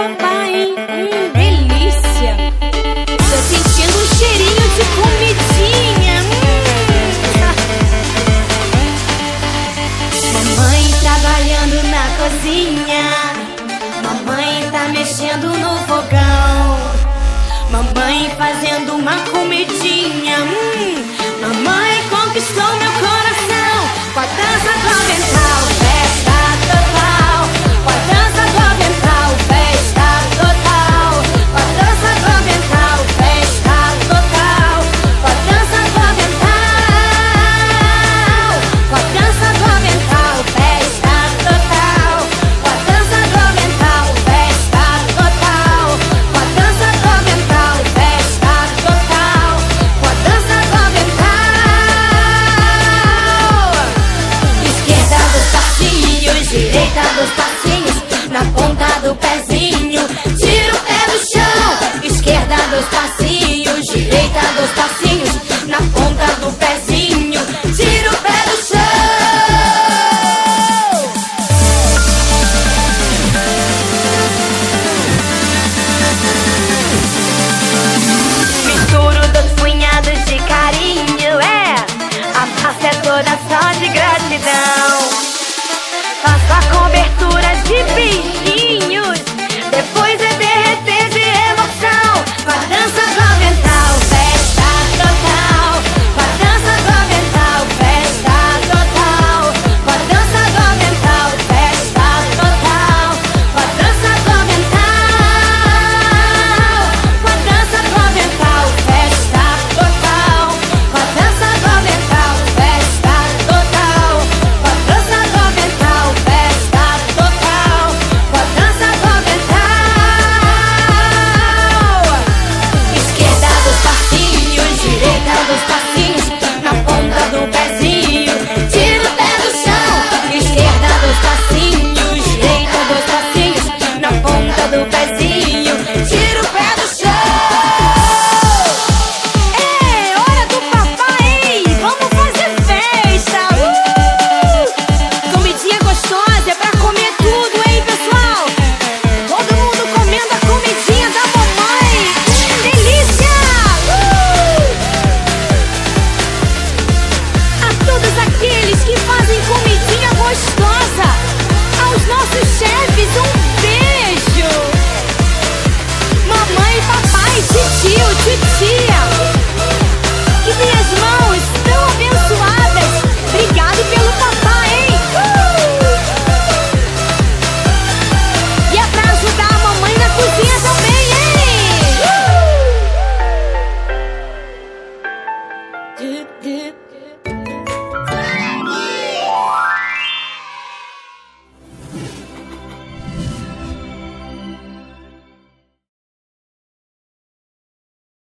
papai, hum, delícia. Tô sentindo um cheirinho de comidinha. Hum. Mamãe trabalhando na cozinha. Mamãe tá mexendo no fogão. Mamãe fazendo uma comidinha. Hum. Passinhos na ponta do pezinho. tio, titia. Que minhas mãos tão abençoadas. Obrigado pelo papai, hein? Uh! E é pra ajudar a mamãe na cozinha também, hein? Uh!